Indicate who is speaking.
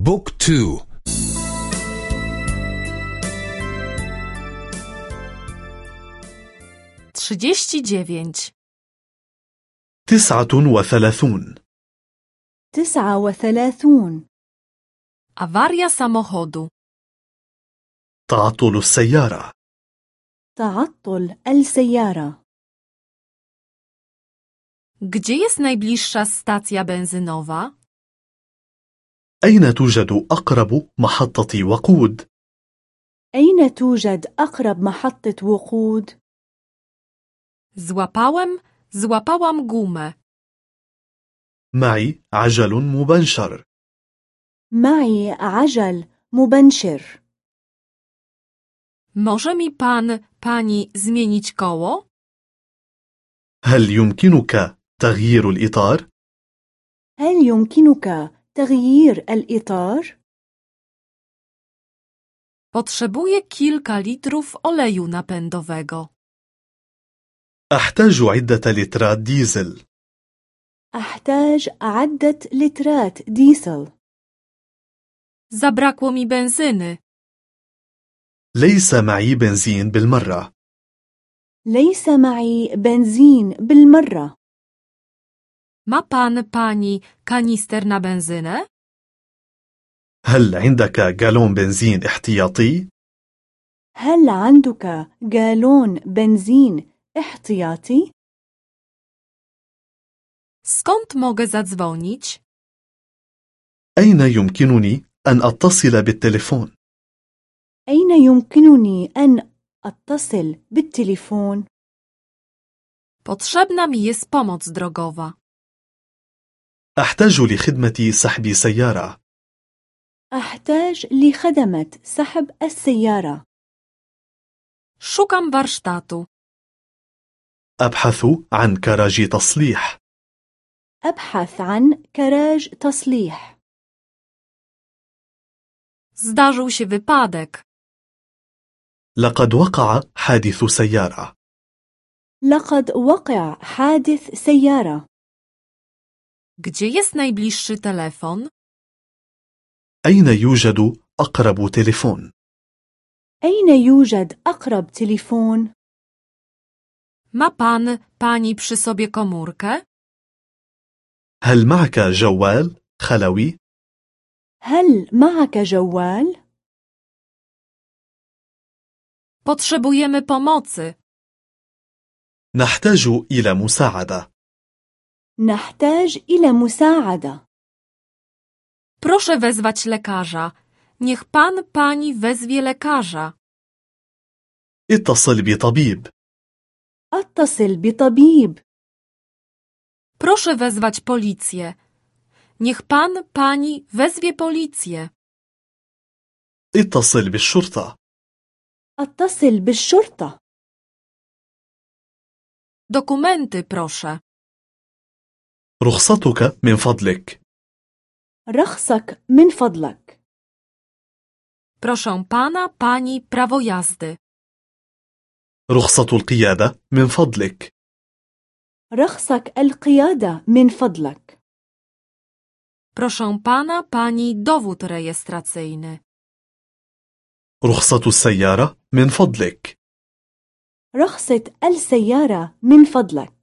Speaker 1: بوك تو
Speaker 2: trzydzieści dziewięć,
Speaker 3: تسعة وثلاثون
Speaker 4: تسعة وثلاثون
Speaker 2: awaria samochodu,
Speaker 3: تعطل السيارة
Speaker 4: تعطل السيارة
Speaker 2: gdzie jest najbliższa stacja benzynowa?
Speaker 3: أين توجد أقرب محطة وقود؟
Speaker 4: أين توجد أقرب محطة وقود؟
Speaker 2: Złapałem, złapałam gumę.
Speaker 3: معي عجل مبنشر
Speaker 4: معي عجل مبنشر
Speaker 2: Może mi pan, pani zmienić koło?
Speaker 3: هل يمكنك تغيير الإطار؟
Speaker 4: هل يمكنك تغيير الإطار؟
Speaker 2: Potrzebuję kilka litrów oleju napędowego.
Speaker 3: أحتاج عدة لترات ديزل
Speaker 4: أحتاج عدة لترات ديسل
Speaker 2: Zabrakło mi benzyny.
Speaker 3: ليس معي بنزين بالمرة
Speaker 4: ليس معي بنزين بالمرة
Speaker 2: Ma pan, pani kanister na benzynę?
Speaker 3: هل عندك جالون بنزين احتياطي؟
Speaker 4: هل عندك جالون بنزين احتياطي؟
Speaker 2: Skąd mogę zadzwonić?
Speaker 3: أين يمكنني أن أتصل بالتليفون؟
Speaker 4: أين يمكنني أن أتصل بالتليفون؟
Speaker 2: Potrzebna mi jest pomoc drogowa.
Speaker 3: أحتاج لخدمة سحب سيارة.
Speaker 4: أحتاج لخدمة سحب السيارة.
Speaker 2: Szukam warsztatu.
Speaker 3: أبحث عن كراج تصليح.
Speaker 4: أبحث عن كراج تصليح.
Speaker 2: Zdarzył się wypadek.
Speaker 3: لقد وقع حادث سيارة.
Speaker 4: لقد وقع حادث سيارة.
Speaker 2: Gdzie jest najbliższy telefon?
Speaker 3: أين يوجد أقرب تليفون؟
Speaker 4: أين يوجد أقرب تليفون؟
Speaker 2: Ma pan, pani przy sobie komórkę?
Speaker 3: هل معك جوال خلوي؟
Speaker 4: هل معك جوال؟
Speaker 2: Potrzebujemy pomocy.
Speaker 3: نحتاج إلى مساعدة
Speaker 4: نحتاج إلى مساعدة
Speaker 2: Proszę wezwać lekarza. Niech pan, pani wezwie lekarza.
Speaker 3: اتصل بطبيب
Speaker 4: أتصل بطبيب
Speaker 2: Proszę wezwać policję. Niech pan, pani wezwie policję.
Speaker 3: اتصل بالشرطة
Speaker 4: أتصل بالشرطة
Speaker 2: Dokumenty proszę.
Speaker 3: رخصتك من فضلك.
Speaker 4: رخصك من فضلك.
Speaker 2: Proszę pana, pani prawo jazdy.
Speaker 3: رخصة القيادة من فضلك.
Speaker 4: رخصك القيادة من فضلك.
Speaker 2: Proszę pana, pani dowód rejestracyjny.
Speaker 3: رخصة السيارة من فضلك.
Speaker 4: رخصة السيارة من فضلك.